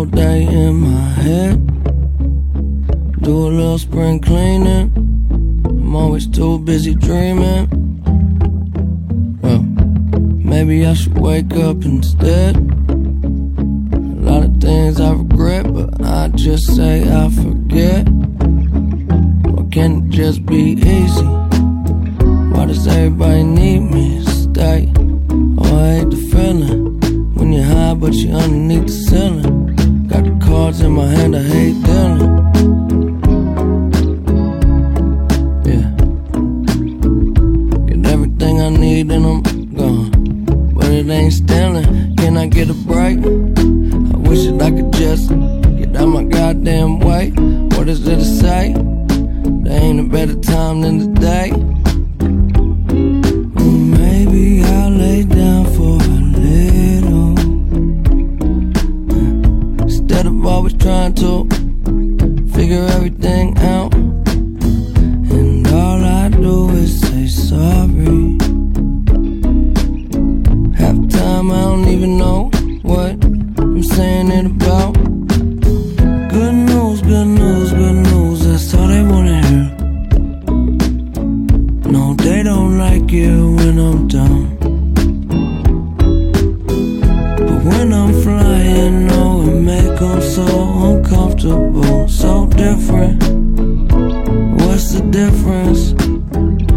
all day in my head. Do a little spring cleaning. I'm always too busy dreaming. Well, maybe I should wake up instead. A lot of things I regret, but I just say I forget. Why can't it just be easy? Why does everybody need me to stay? Oh, I hate the feeling when you're high, but you're underneath the ceiling. Cards in my hand, I hate dealing. Yeah. Get everything I need and I'm gone. But it ain't stealing. Can I get a break? I wish that I could just get out my goddamn way. What is there to say? There ain't a better time than today. Make so uncomfortable, so different. What's the difference?